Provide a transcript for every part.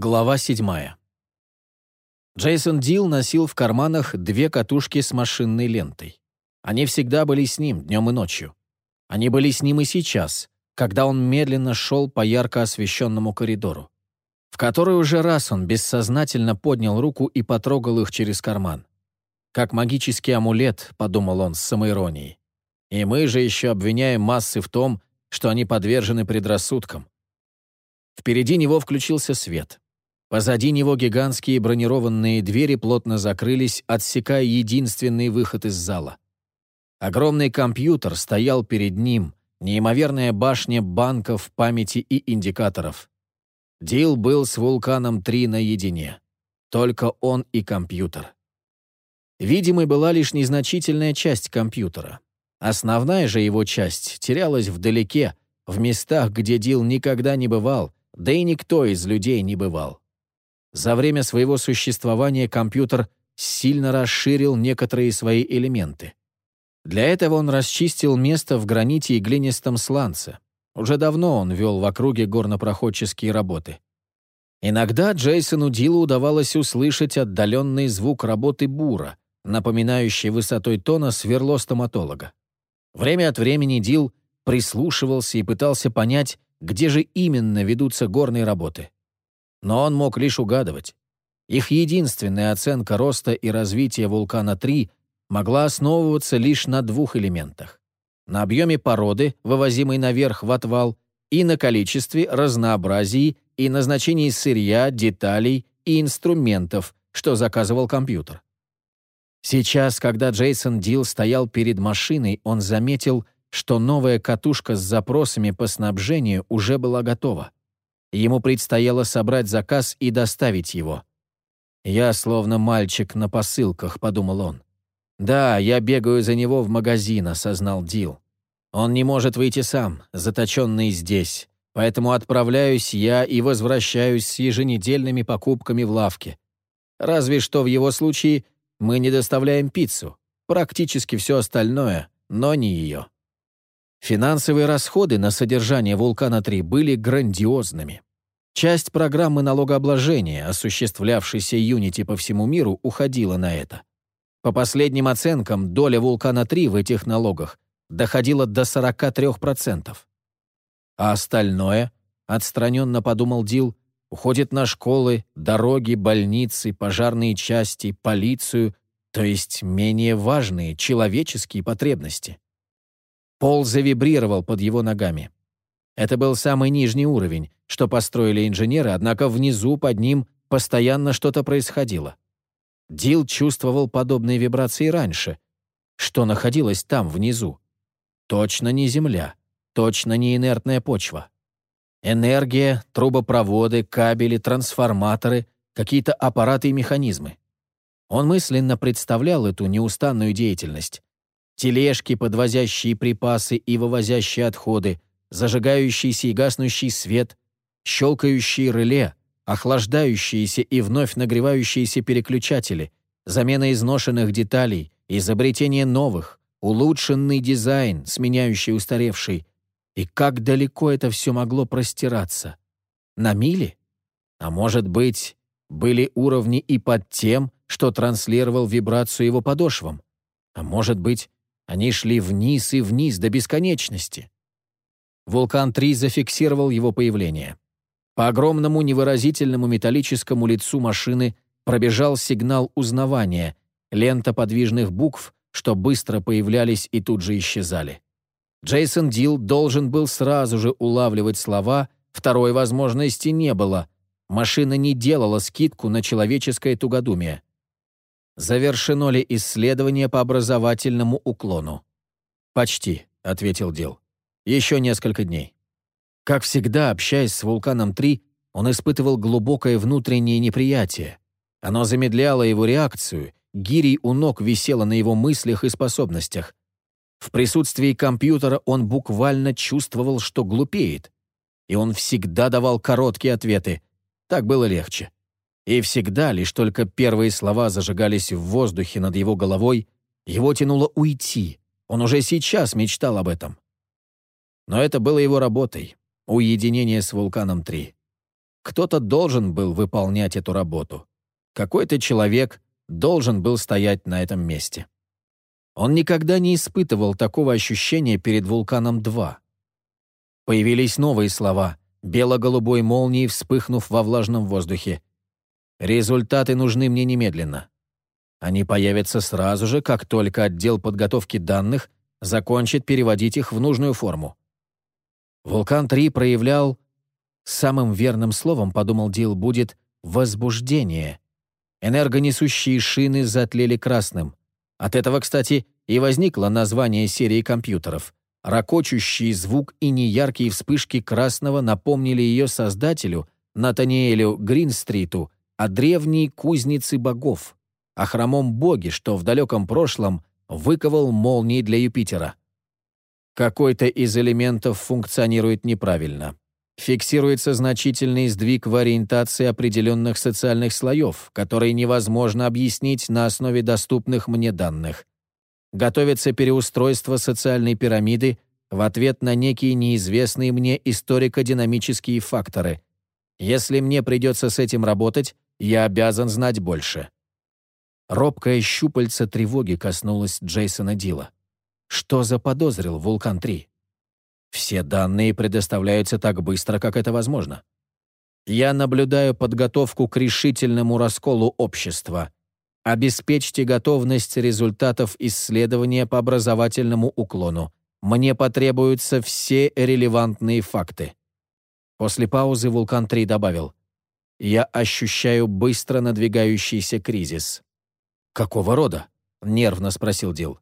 Глава 7. Джейсон Дил носил в карманах две катушки с машинной лентой. Они всегда были с ним, днем и ночью. Они были с ним и сейчас, когда он медленно шел по ярко освещенному коридору. В который уже раз он бессознательно поднял руку и потрогал их через карман. «Как магический амулет», — подумал он с самоиронией. «И мы же еще обвиняем массы в том, что они подвержены предрассудкам». Впереди него включился свет. Позади него гигантские бронированные двери плотно закрылись, отсекая единственный выход из зала. Огромный компьютер стоял перед ним, неимоверная башня банков, памяти и индикаторов. Дил был с вулканом 3 наедине. Только он и компьютер. Видимой была лишь незначительная часть компьютера. Основная же его часть терялась вдалеке, в местах, где Дил никогда не бывал, да и никто из людей не бывал. За время своего существования компьютер сильно расширил некоторые свои элементы. Для этого он расчистил место в граните и глинистом сланце. Уже давно он вел в округе горнопроходческие работы. Иногда Джейсону Дилу удавалось услышать отдаленный звук работы бура, напоминающий высотой тона сверло стоматолога. Время от времени Дил прислушивался и пытался понять, где же именно ведутся горные работы. Но он мог лишь угадывать. Их единственная оценка роста и развития вулкана-3 могла основываться лишь на двух элементах. На объеме породы, вывозимой наверх в отвал, и на количестве, разнообразии и назначении сырья, деталей и инструментов, что заказывал компьютер. Сейчас, когда Джейсон Дил стоял перед машиной, он заметил, что новая катушка с запросами по снабжению уже была готова. Ему предстояло собрать заказ и доставить его. «Я словно мальчик на посылках», — подумал он. «Да, я бегаю за него в магазин», — осознал Дил. «Он не может выйти сам, заточенный здесь, поэтому отправляюсь я и возвращаюсь с еженедельными покупками в лавке. Разве что в его случае мы не доставляем пиццу, практически все остальное, но не ее». Финансовые расходы на содержание «Вулкана-3» были грандиозными. Часть программы налогообложения, осуществлявшейся Unity по всему миру, уходила на это. По последним оценкам, доля «Вулкана-3» в этих налогах доходила до 43%. А остальное, отстраненно подумал Дил, уходит на школы, дороги, больницы, пожарные части, полицию, то есть менее важные человеческие потребности. Пол завибрировал под его ногами. Это был самый нижний уровень, что построили инженеры, однако внизу под ним постоянно что-то происходило. Дил чувствовал подобные вибрации раньше. Что находилось там внизу? Точно не Земля, точно не инертная почва. Энергия, трубопроводы, кабели, трансформаторы, какие-то аппараты и механизмы. Он мысленно представлял эту неустанную деятельность тележки, подвозящие припасы и вывозящие отходы, зажигающийся и гаснущий свет, щелкающие реле, охлаждающиеся и вновь нагревающиеся переключатели, замена изношенных деталей, изобретение новых, улучшенный дизайн, сменяющий устаревший. И как далеко это все могло простираться? На мили? А может быть, были уровни и под тем, что транслировал вибрацию его подошвам? А может быть, они шли вниз и вниз до бесконечности. Вулкан-3 зафиксировал его появление. По огромному невыразительному металлическому лицу машины пробежал сигнал узнавания, лента подвижных букв, что быстро появлялись и тут же исчезали. Джейсон Дил должен был сразу же улавливать слова, второй возможности не было. Машина не делала скидку на человеческое тугодумие. Завершено ли исследование по образовательному уклону? «Почти», — ответил Дил. «Еще несколько дней». Как всегда, общаясь с «Вулканом-3», он испытывал глубокое внутреннее неприятие. Оно замедляло его реакцию, гирей у ног висело на его мыслях и способностях. В присутствии компьютера он буквально чувствовал, что глупеет. И он всегда давал короткие ответы. Так было легче. И всегда, лишь только первые слова зажигались в воздухе над его головой, его тянуло уйти. Он уже сейчас мечтал об этом. Но это было его работой — уединение с «Вулканом-3». Кто-то должен был выполнять эту работу. Какой-то человек должен был стоять на этом месте. Он никогда не испытывал такого ощущения перед «Вулканом-2». Появились новые слова, бело-голубой молнией вспыхнув во влажном воздухе. «Результаты нужны мне немедленно. Они появятся сразу же, как только отдел подготовки данных закончит переводить их в нужную форму». «Вулкан-3» проявлял Самым верным словом, подумал Дил, будет «возбуждение». Энергонесущие шины затлели красным. От этого, кстати, и возникло название серии компьютеров. Рокочущий звук и неяркие вспышки красного напомнили ее создателю, Натаниэлю Гринстриту, о древней кузнице богов, о хромом боге, что в далеком прошлом выковал молнии для Юпитера. Какой-то из элементов функционирует неправильно фиксируется значительный сдвиг в ориентации определенных социальных слоев, который невозможно объяснить на основе доступных мне данных. Готовится переустройство социальной пирамиды в ответ на некие неизвестные мне историко-динамические факторы. Если мне придется с этим работать, я обязан знать больше. Робкое щупальце тревоги коснулось Джейсона Дила. Что заподозрил «Вулкан-3»? Все данные предоставляются так быстро, как это возможно. Я наблюдаю подготовку к решительному расколу общества. Обеспечьте готовность результатов исследования по образовательному уклону. Мне потребуются все релевантные факты. После паузы Вулкан-3 добавил. Я ощущаю быстро надвигающийся кризис. «Какого рода?» — нервно спросил Дил.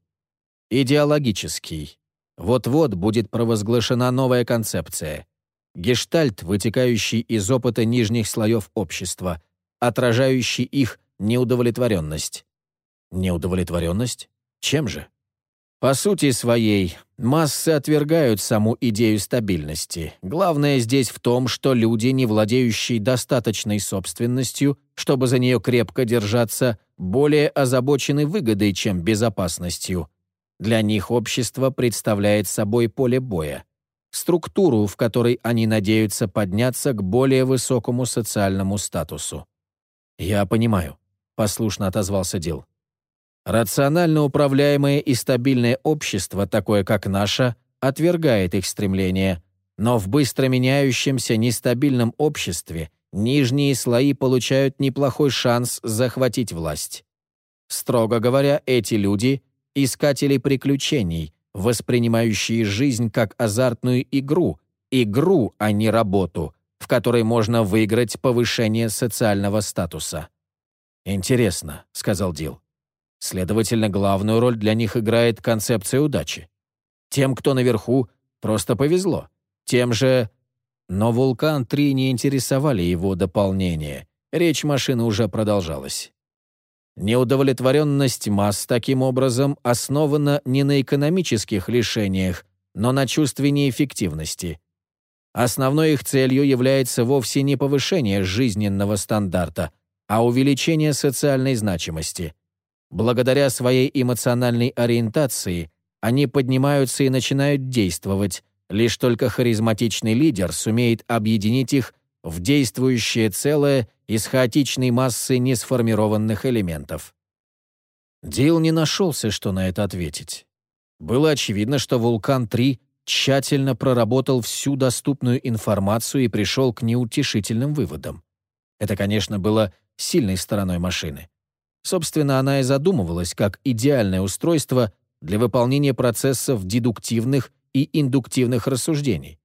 «Идеологический. Вот-вот будет провозглашена новая концепция. Гештальт, вытекающий из опыта нижних слоев общества, отражающий их неудовлетворенность. Неудовлетворенность? Чем же? По сути своей, массы отвергают саму идею стабильности. Главное здесь в том, что люди, не владеющие достаточной собственностью, чтобы за нее крепко держаться, более озабочены выгодой, чем безопасностью – для них общество представляет собой поле боя, структуру, в которой они надеются подняться к более высокому социальному статусу. «Я понимаю», — послушно отозвался Дил. «Рационально управляемое и стабильное общество, такое как наше, отвергает их стремления, но в быстро меняющемся нестабильном обществе нижние слои получают неплохой шанс захватить власть. Строго говоря, эти люди искатели приключений, воспринимающие жизнь как азартную игру, игру, а не работу, в которой можно выиграть повышение социального статуса. «Интересно», — сказал Дил. «Следовательно, главную роль для них играет концепция удачи. Тем, кто наверху, просто повезло. Тем же...» Но «Вулкан-3» не интересовали его дополнения. Речь машины уже продолжалась. Неудовлетворенность масс таким образом основана не на экономических лишениях, но на чувстве неэффективности. Основной их целью является вовсе не повышение жизненного стандарта, а увеличение социальной значимости. Благодаря своей эмоциональной ориентации они поднимаются и начинают действовать, лишь только харизматичный лидер сумеет объединить их в действующее целое из хаотичной массы несформированных элементов. Дил не нашелся, что на это ответить. Было очевидно, что «Вулкан-3» тщательно проработал всю доступную информацию и пришел к неутешительным выводам. Это, конечно, было сильной стороной машины. Собственно, она и задумывалась как идеальное устройство для выполнения процессов дедуктивных и индуктивных рассуждений.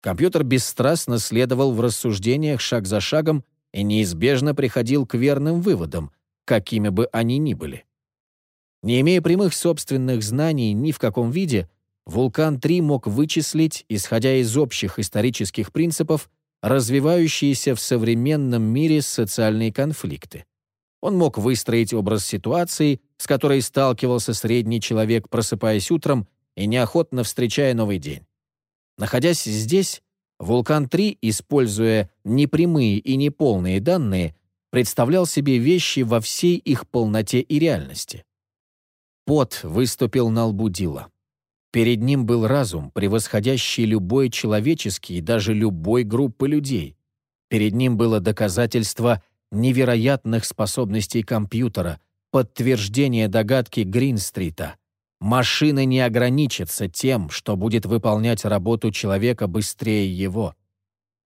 Компьютер бесстрастно следовал в рассуждениях шаг за шагом и неизбежно приходил к верным выводам, какими бы они ни были. Не имея прямых собственных знаний ни в каком виде, Вулкан-3 мог вычислить, исходя из общих исторических принципов, развивающиеся в современном мире социальные конфликты. Он мог выстроить образ ситуации, с которой сталкивался средний человек, просыпаясь утром и неохотно встречая новый день. Находясь здесь, Вулкан-3, используя непрямые и неполные данные, представлял себе вещи во всей их полноте и реальности. Пот выступил на лбу Дила. Перед ним был разум, превосходящий любой человеческий и даже любой группы людей. Перед ним было доказательство невероятных способностей компьютера, подтверждение догадки Гринстрита. Машина не ограничится тем, что будет выполнять работу человека быстрее его.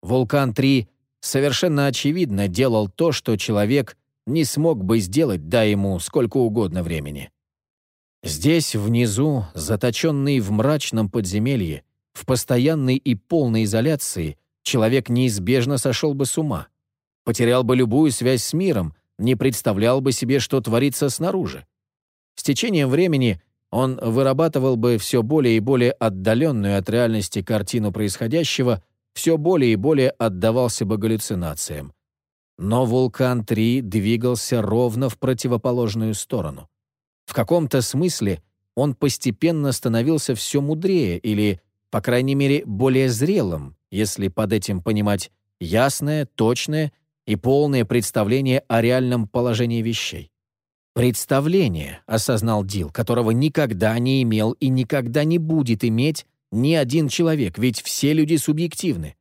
Вулкан-3 совершенно очевидно делал то, что человек не смог бы сделать, дай ему сколько угодно времени. Здесь, внизу, заточенный в мрачном подземелье, в постоянной и полной изоляции, человек неизбежно сошел бы с ума, потерял бы любую связь с миром, не представлял бы себе, что творится снаружи. С течением времени он вырабатывал бы все более и более отдаленную от реальности картину происходящего, все более и более отдавался бы галлюцинациям. Но «Вулкан-3» двигался ровно в противоположную сторону. В каком-то смысле он постепенно становился все мудрее или, по крайней мере, более зрелым, если под этим понимать ясное, точное и полное представление о реальном положении вещей. Представление, осознал Дил, которого никогда не имел и никогда не будет иметь ни один человек, ведь все люди субъективны.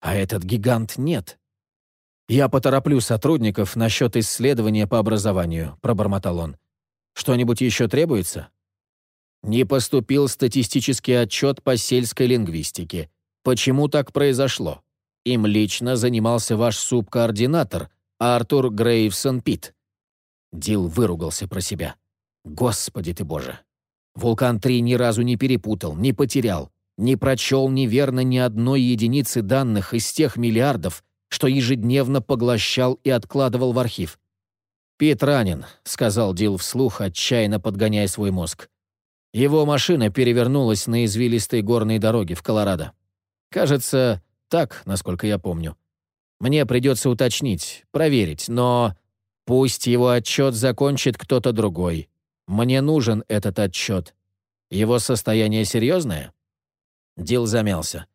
А этот гигант нет. «Я потороплю сотрудников насчет исследования по образованию», — пробормотал он. Что-нибудь еще требуется? Не поступил статистический отчет по сельской лингвистике. Почему так произошло? Им лично занимался ваш субкоординатор, Артур Грейвсон Питт. Дил выругался про себя. Господи ты боже. Вулкан-3 ни разу не перепутал, не потерял, не прочел неверно ни одной единицы данных из тех миллиардов, что ежедневно поглощал и откладывал в архив. «Пит ранен», — сказал Дил вслух, отчаянно подгоняя свой мозг. Его машина перевернулась на извилистой горной дороге в Колорадо. Кажется, так, насколько я помню. Мне придется уточнить, проверить, но пусть его отчет закончит кто-то другой. Мне нужен этот отчет. Его состояние серьезное? Дил замялся.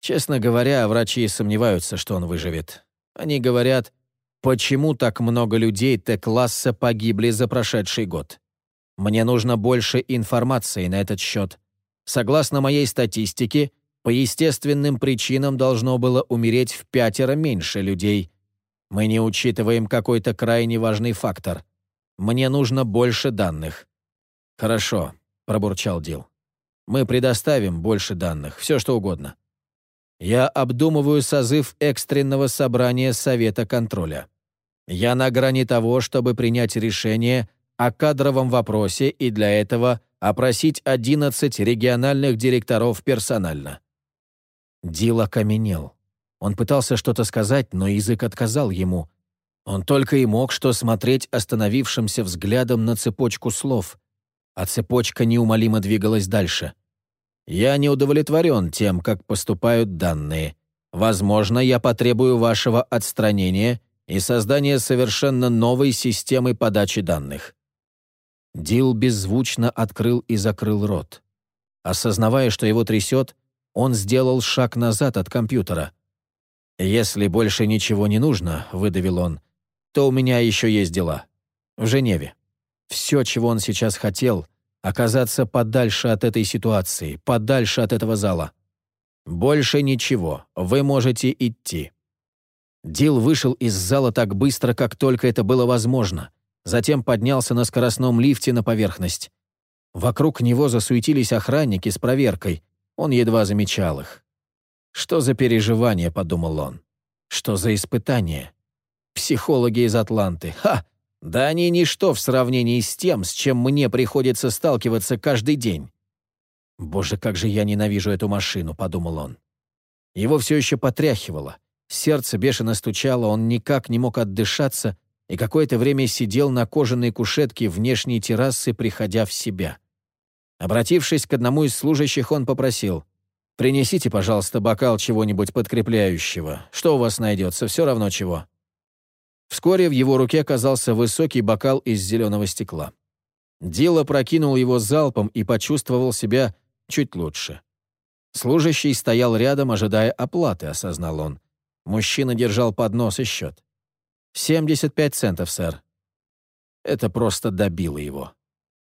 Честно говоря, врачи сомневаются, что он выживет. Они говорят, Почему так много людей Т-класса погибли за прошедший год? Мне нужно больше информации на этот счет. Согласно моей статистике, по естественным причинам должно было умереть в пятеро меньше людей. Мы не учитываем какой-то крайне важный фактор. Мне нужно больше данных. «Хорошо», — пробурчал Дил. «Мы предоставим больше данных, все что угодно. Я обдумываю созыв экстренного собрания Совета контроля. Я на грани того, чтобы принять решение о кадровом вопросе и для этого опросить 11 региональных директоров персонально». Дил окаменел. Он пытался что-то сказать, но язык отказал ему. Он только и мог что смотреть остановившимся взглядом на цепочку слов, а цепочка неумолимо двигалась дальше. «Я не удовлетворен тем, как поступают данные. Возможно, я потребую вашего отстранения и создание совершенно новой системы подачи данных. Дил беззвучно открыл и закрыл рот. Осознавая, что его трясет, он сделал шаг назад от компьютера. «Если больше ничего не нужно», — выдавил он, — «то у меня еще есть дела. В Женеве. Все, чего он сейчас хотел — оказаться подальше от этой ситуации, подальше от этого зала. Больше ничего, вы можете идти». Дил вышел из зала так быстро, как только это было возможно. Затем поднялся на скоростном лифте на поверхность. Вокруг него засуетились охранники с проверкой. Он едва замечал их. «Что за переживание?» — подумал он. «Что за испытание?» «Психологи из Атланты. Ха! Да они ничто в сравнении с тем, с чем мне приходится сталкиваться каждый день». «Боже, как же я ненавижу эту машину», — подумал он. Его все еще потряхивало. Сердце бешено стучало, он никак не мог отдышаться и какое-то время сидел на кожаной кушетке внешней террасы, приходя в себя. Обратившись к одному из служащих, он попросил, «Принесите, пожалуйста, бокал чего-нибудь подкрепляющего. Что у вас найдется, все равно чего». Вскоре в его руке оказался высокий бокал из зеленого стекла. Дилла прокинул его залпом и почувствовал себя чуть лучше. Служащий стоял рядом, ожидая оплаты, осознал он. Мужчина держал поднос и счет. «75 центов, сэр». Это просто добило его.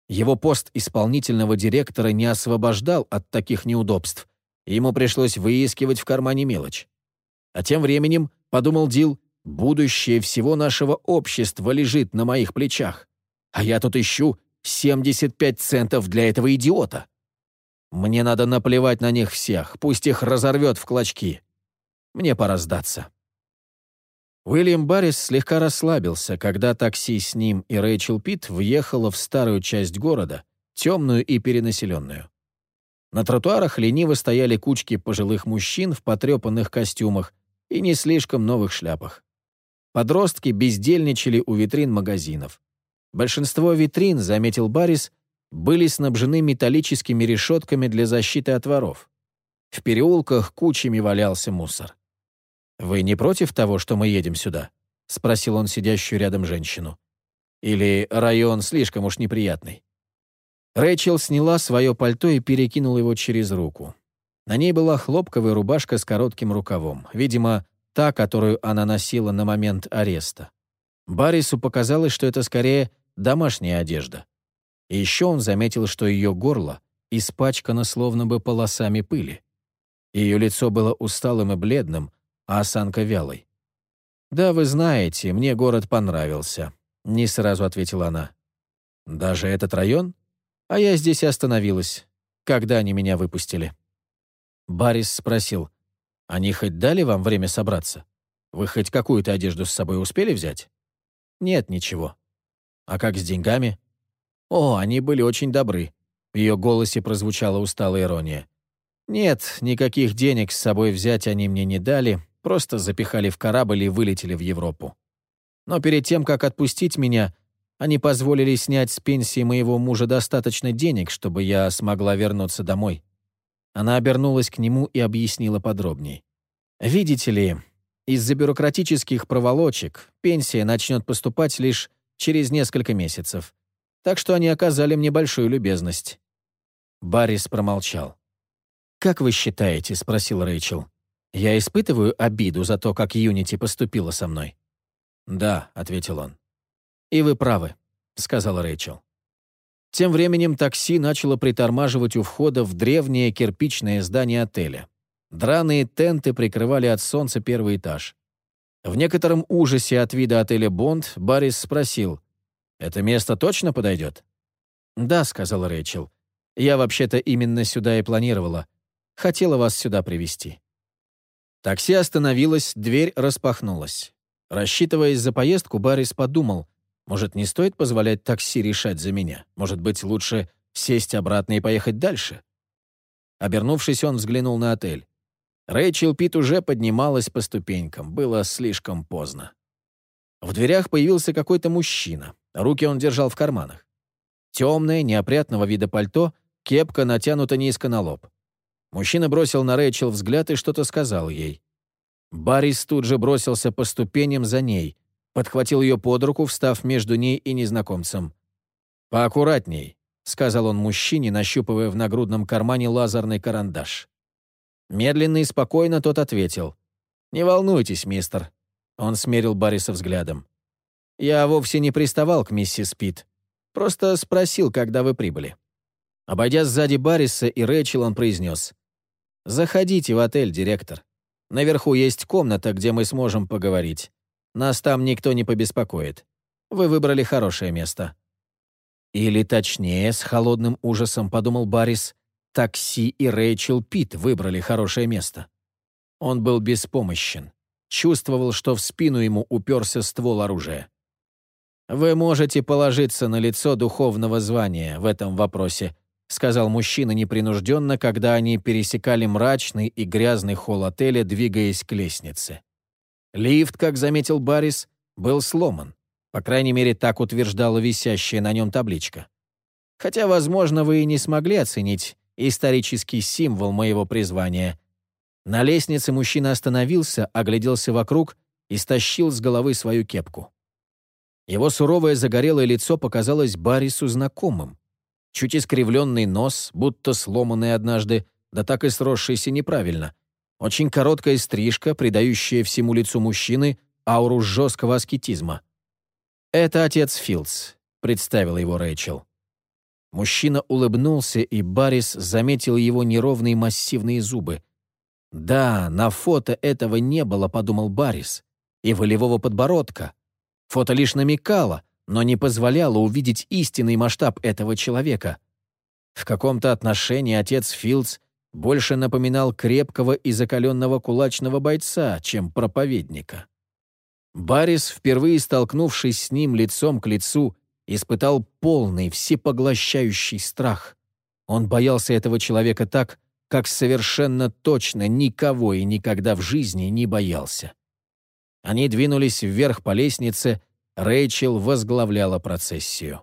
Его пост исполнительного директора не освобождал от таких неудобств, ему пришлось выискивать в кармане мелочь. А тем временем Подумал Дил, будущее всего нашего общества лежит на моих плечах. А я тут ищу 75 центов для этого идиота. Мне надо наплевать на них всех, пусть их разорвет в клочки. Мне пора сдаться. Уильям Баррис слегка расслабился, когда такси с ним и Рэйчел Питт въехало в старую часть города, темную и перенаселенную. На тротуарах лениво стояли кучки пожилых мужчин в потрепанных костюмах и не слишком новых шляпах. Подростки бездельничали у витрин магазинов. Большинство витрин, заметил Баррис, были снабжены металлическими решетками для защиты от воров. В переулках кучами валялся мусор. «Вы не против того, что мы едем сюда?» — спросил он сидящую рядом женщину. «Или район слишком уж неприятный?» Рэйчел сняла свое пальто и перекинула его через руку. На ней была хлопковая рубашка с коротким рукавом, видимо, та, которую она носила на момент ареста. Баррису показалось, что это скорее домашняя одежда. И еще он заметил, что ее горло испачкано словно бы полосами пыли. Ее лицо было усталым и бледным, а осанка вялой. «Да, вы знаете, мне город понравился», — не сразу ответила она. «Даже этот район? А я здесь остановилась, когда они меня выпустили». Барис спросил, «Они хоть дали вам время собраться? Вы хоть какую-то одежду с собой успели взять?» «Нет, ничего». «А как с деньгами?» «О, они были очень добры». В ее голосе прозвучала усталая ирония. «Нет, никаких денег с собой взять они мне не дали, Просто запихали в корабль и вылетели в Европу. Но перед тем, как отпустить меня, они позволили снять с пенсии моего мужа достаточно денег, чтобы я смогла вернуться домой. Она обернулась к нему и объяснила подробней. «Видите ли, из-за бюрократических проволочек пенсия начнет поступать лишь через несколько месяцев. Так что они оказали мне большую любезность». Баррис промолчал. «Как вы считаете?» — спросил Рэйчел. Я испытываю обиду за то, как Юнити поступила со мной. «Да», — ответил он. «И вы правы», — сказала Рэйчел. Тем временем такси начало притормаживать у входа в древнее кирпичное здание отеля. Драные тенты прикрывали от солнца первый этаж. В некотором ужасе от вида отеля «Бонд» Баррис спросил, «Это место точно подойдет?» «Да», — сказала Рэйчел. «Я вообще-то именно сюда и планировала. Хотела вас сюда привести Такси остановилось, дверь распахнулась. Рассчитываясь за поездку, Баррис подумал, может, не стоит позволять такси решать за меня? Может быть, лучше сесть обратно и поехать дальше? Обернувшись, он взглянул на отель. Рэйчел Пит уже поднималась по ступенькам. Было слишком поздно. В дверях появился какой-то мужчина. Руки он держал в карманах. Темное, неопрятного вида пальто, кепка натянута низко на лоб. Мужчина бросил на Рэйчел взгляд и что-то сказал ей. Баррис тут же бросился по ступеням за ней, подхватил ее под руку, встав между ней и незнакомцем. «Поаккуратней», — сказал он мужчине, нащупывая в нагрудном кармане лазерный карандаш. Медленно и спокойно тот ответил. «Не волнуйтесь, мистер». Он смерил Барриса взглядом. «Я вовсе не приставал к миссис Пит. Просто спросил, когда вы прибыли». Обойдя сзади Барриса и Рэйчел, он произнес. «Заходите в отель, директор. Наверху есть комната, где мы сможем поговорить. Нас там никто не побеспокоит. Вы выбрали хорошее место». Или точнее, с холодным ужасом подумал Баррис, такси и Рэйчел Пит выбрали хорошее место. Он был беспомощен. Чувствовал, что в спину ему уперся ствол оружия. «Вы можете положиться на лицо духовного звания в этом вопросе», — сказал мужчина непринужденно, когда они пересекали мрачный и грязный холл отеля, двигаясь к лестнице. Лифт, как заметил Баррис, был сломан. По крайней мере, так утверждала висящая на нем табличка. Хотя, возможно, вы и не смогли оценить исторический символ моего призвания. На лестнице мужчина остановился, огляделся вокруг и стащил с головы свою кепку. Его суровое загорелое лицо показалось Баррису знакомым чуть искривленный нос, будто сломанный однажды, да так и сросшийся неправильно. Очень короткая стрижка, придающая всему лицу мужчины ауру жесткого аскетизма. «Это отец Филдс», — представила его Рэйчел. Мужчина улыбнулся, и Баррис заметил его неровные массивные зубы. Да, на фото этого не было, подумал Барис, и волевого подбородка. Фото лишь намекало, но не позволяло увидеть истинный масштаб этого человека. В каком-то отношении отец Филдс больше напоминал крепкого и закаленного кулачного бойца, чем проповедника. Барис, впервые столкнувшись с ним лицом к лицу, испытал полный, всепоглощающий страх. Он боялся этого человека так, как совершенно точно никого и никогда в жизни не боялся. Они двинулись вверх по лестнице, Рэйчел возглавляла процессию.